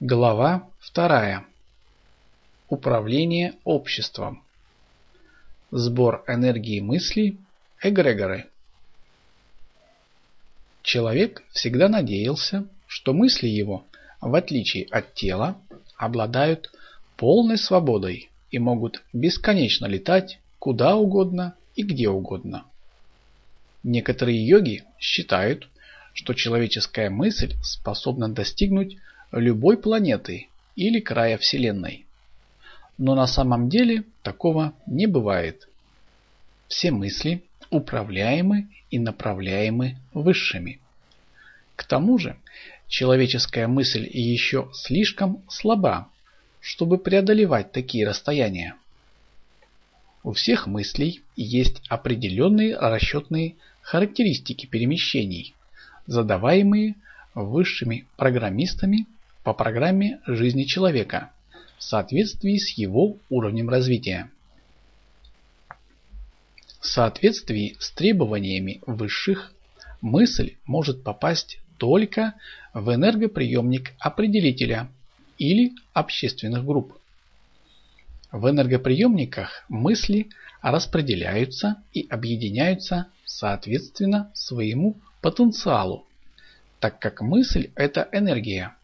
Глава вторая. Управление обществом. Сбор энергии мыслей, эгрегоры. Человек всегда надеялся, что мысли его, в отличие от тела, обладают полной свободой и могут бесконечно летать куда угодно и где угодно. Некоторые йоги считают, что человеческая мысль способна достигнуть любой планеты или края Вселенной. Но на самом деле такого не бывает. Все мысли управляемы и направляемы высшими. К тому же, человеческая мысль еще слишком слаба, чтобы преодолевать такие расстояния. У всех мыслей есть определенные расчетные характеристики перемещений, задаваемые высшими программистами по программе жизни человека в соответствии с его уровнем развития. В соответствии с требованиями высших, мысль может попасть только в энергоприемник определителя или общественных групп. В энергоприемниках мысли распределяются и объединяются соответственно своему потенциалу, так как мысль – это энергия.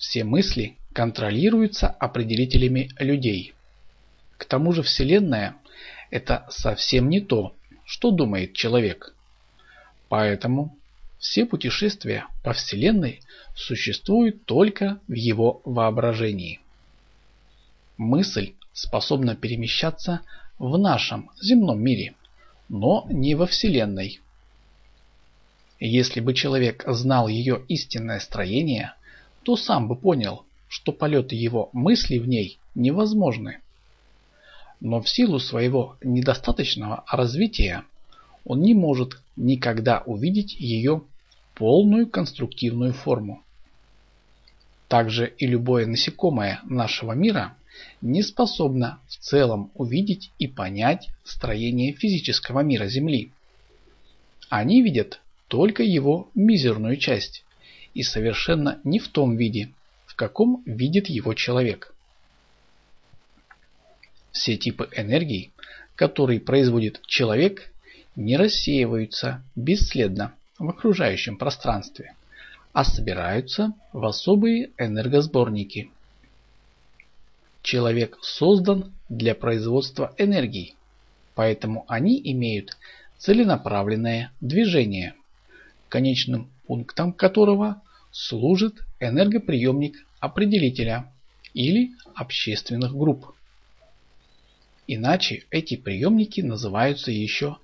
Все мысли контролируются определителями людей. К тому же Вселенная – это совсем не то, что думает человек. Поэтому все путешествия по Вселенной существуют только в его воображении. Мысль способна перемещаться в нашем земном мире, но не во Вселенной. Если бы человек знал ее истинное строение, то сам бы понял, что полеты его мыслей в ней невозможны. Но в силу своего недостаточного развития он не может никогда увидеть ее полную конструктивную форму. Также и любое насекомое нашего мира не способно в целом увидеть и понять строение физического мира Земли. Они видят только его мизерную часть и совершенно не в том виде, в каком видит его человек. Все типы энергий, которые производит человек, не рассеиваются бесследно в окружающем пространстве, а собираются в особые энергосборники. Человек создан для производства энергии, поэтому они имеют целенаправленное движение, конечным пунктом которого служит энергоприемник определителя или общественных групп. Иначе эти приемники называются еще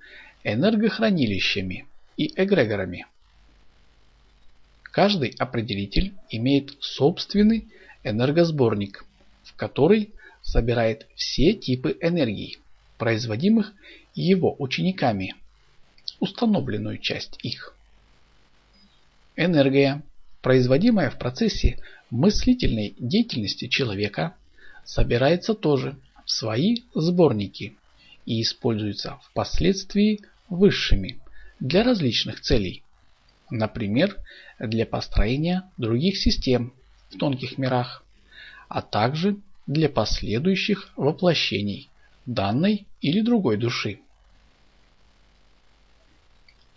энергохранилищами и эгрегорами. Каждый определитель имеет собственный энергосборник, в который собирает все типы энергии, производимых его учениками, установленную часть их. Энергия, производимая в процессе мыслительной деятельности человека, собирается тоже в свои сборники и используется впоследствии высшими для различных целей. Например, для построения других систем в тонких мирах, а также для последующих воплощений данной или другой души.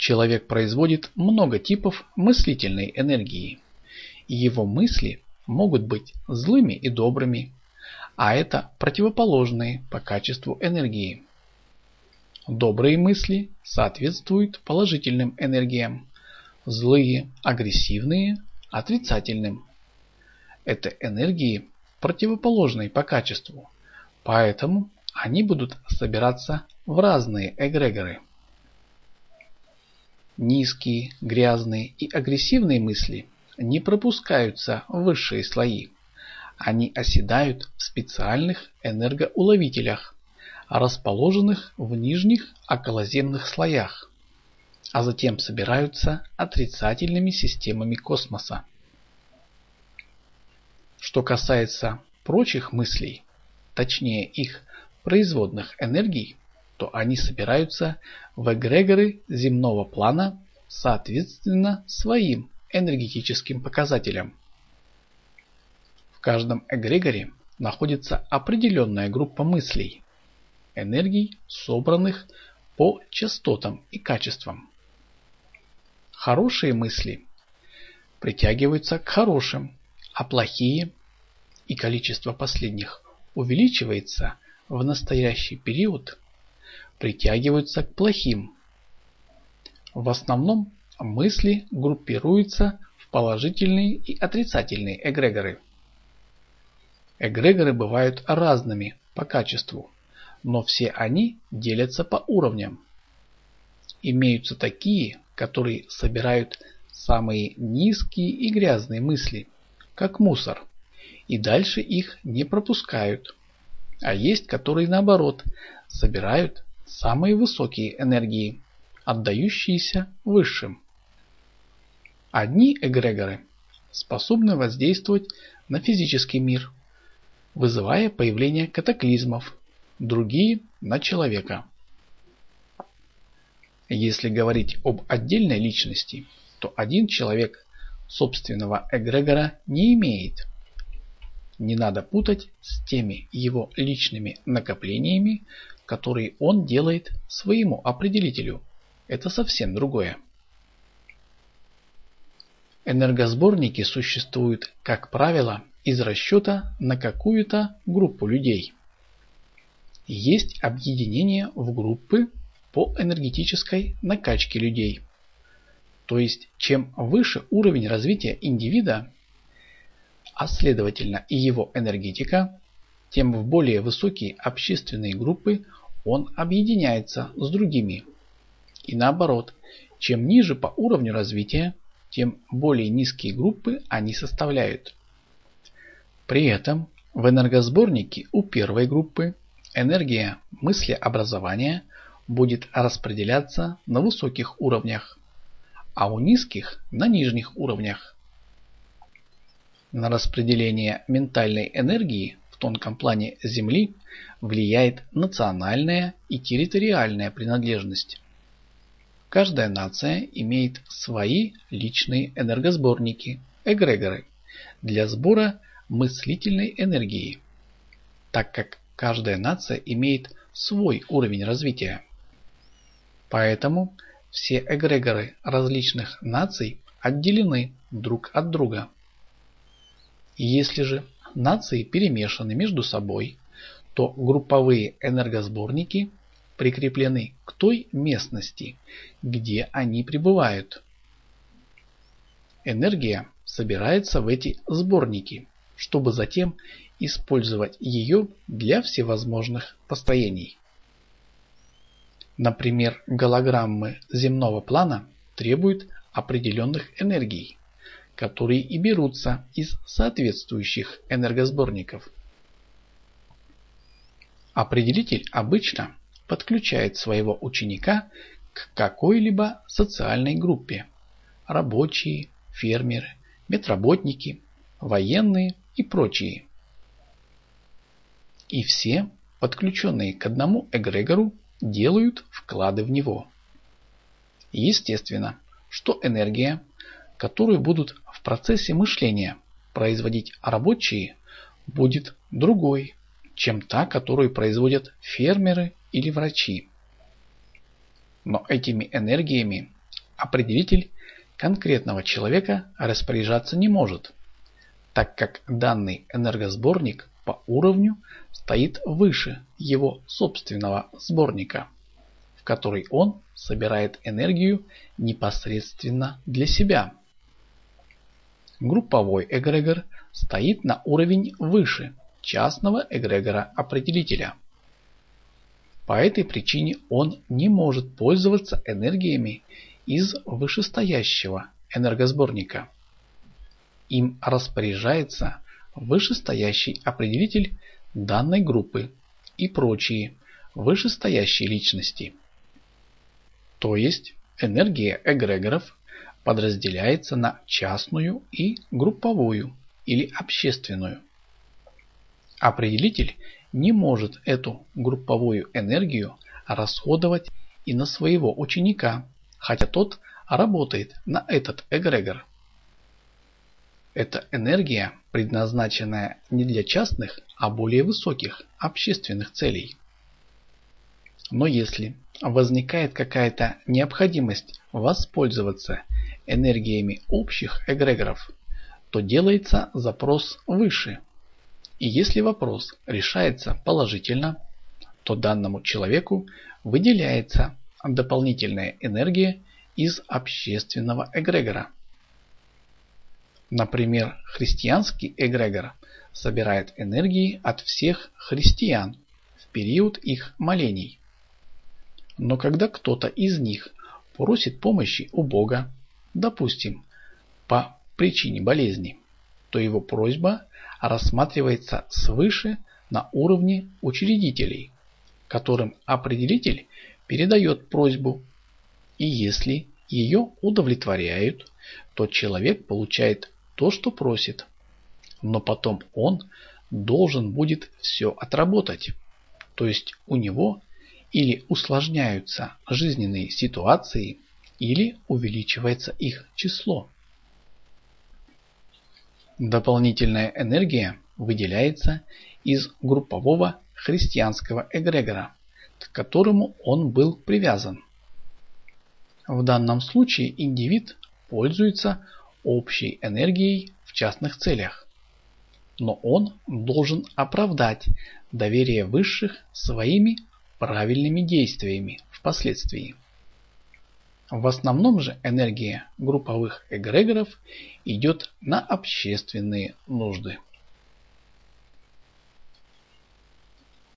Человек производит много типов мыслительной энергии. Его мысли могут быть злыми и добрыми, а это противоположные по качеству энергии. Добрые мысли соответствуют положительным энергиям, злые, агрессивные – отрицательным. Это энергии противоположные по качеству, поэтому они будут собираться в разные эгрегоры. Низкие, грязные и агрессивные мысли не пропускаются в высшие слои. Они оседают в специальных энергоуловителях, расположенных в нижних околоземных слоях, а затем собираются отрицательными системами космоса. Что касается прочих мыслей, точнее их производных энергий, то они собираются в эгрегоры земного плана соответственно своим энергетическим показателям В каждом эгрегоре находится определенная группа мыслей, энергий, собранных по частотам и качествам. Хорошие мысли притягиваются к хорошим, а плохие и количество последних увеличивается в настоящий период, притягиваются к плохим. В основном мысли группируются в положительные и отрицательные эгрегоры. Эгрегоры бывают разными по качеству, но все они делятся по уровням. Имеются такие, которые собирают самые низкие и грязные мысли, как мусор, и дальше их не пропускают. А есть, которые наоборот, собирают самые высокие энергии, отдающиеся высшим. Одни эгрегоры способны воздействовать на физический мир, вызывая появление катаклизмов, другие – на человека. Если говорить об отдельной личности, то один человек собственного эгрегора не имеет. Не надо путать с теми его личными накоплениями, которые он делает своему определителю. Это совсем другое. Энергосборники существуют, как правило, из расчета на какую-то группу людей. Есть объединение в группы по энергетической накачке людей. То есть, чем выше уровень развития индивида, а следовательно и его энергетика, тем в более высокие общественные группы он объединяется с другими. И наоборот, чем ниже по уровню развития, тем более низкие группы они составляют. При этом в энергосборнике у первой группы энергия мыслеобразования будет распределяться на высоких уровнях, а у низких на нижних уровнях. На распределение ментальной энергии в тонком плане Земли влияет национальная и территориальная принадлежность. Каждая нация имеет свои личные энергосборники, эгрегоры, для сбора мыслительной энергии, так как каждая нация имеет свой уровень развития. Поэтому все эгрегоры различных наций отделены друг от друга. Если же нации перемешаны между собой, то групповые энергосборники прикреплены к той местности, где они пребывают. Энергия собирается в эти сборники, чтобы затем использовать ее для всевозможных построений. Например, голограммы земного плана требуют определенных энергий, которые и берутся из соответствующих энергосборников. Определитель обычно подключает своего ученика к какой-либо социальной группе. Рабочие, фермеры, медработники, военные и прочие. И все, подключенные к одному эгрегору, делают вклады в него. Естественно, что энергия, которую будут в процессе мышления производить рабочие, будет другой, чем та, которую производят фермеры или врачи. Но этими энергиями определитель конкретного человека распоряжаться не может, так как данный энергосборник по уровню стоит выше его собственного сборника, в который он собирает энергию непосредственно для себя. Групповой эгрегор стоит на уровень выше частного эгрегора определителя – по этой причине он не может пользоваться энергиями из вышестоящего энергосборника. Им распоряжается вышестоящий определитель данной группы и прочие вышестоящие личности. То есть энергия эгрегоров подразделяется на частную и групповую или общественную. Определитель не может эту групповую энергию расходовать и на своего ученика, хотя тот работает на этот эгрегор. Это энергия, предназначенная не для частных, а более высоких общественных целей. Но если возникает какая-то необходимость воспользоваться энергиями общих эгрегоров, то делается запрос выше. И если вопрос решается положительно, то данному человеку выделяется дополнительная энергия из общественного эгрегора. Например, христианский эгрегор собирает энергии от всех христиан в период их молений. Но когда кто-то из них просит помощи у Бога, допустим, по причине болезни, то его просьба рассматривается свыше на уровне учредителей, которым определитель передает просьбу, и если ее удовлетворяют, то человек получает то, что просит. Но потом он должен будет все отработать. То есть у него или усложняются жизненные ситуации, или увеличивается их число. Дополнительная энергия выделяется из группового христианского эгрегора, к которому он был привязан. В данном случае индивид пользуется общей энергией в частных целях, но он должен оправдать доверие высших своими правильными действиями впоследствии. В основном же энергия групповых эгрегоров идет на общественные нужды.